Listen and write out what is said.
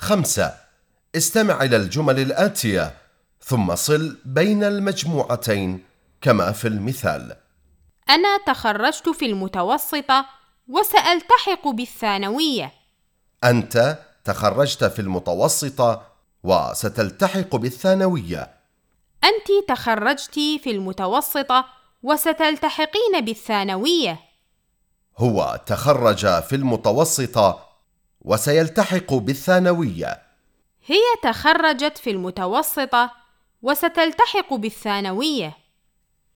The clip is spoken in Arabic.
خمسة. استمع إلى الجمل الآتية ثم صل بين المجموعتين كما في المثال. أنا تخرجت في المتوسطة وسألتحق بالثانوية. أنت تخرجت في المتوسطة وستلتحق بالثانوية. أنت تخرجت في المتوسطة وستلتحقين بالثانوية. هو تخرج في المتوسطة وسيلتحق بالثانوية. هي تخرجت في المتوسطة وستلتحق بالثانوية.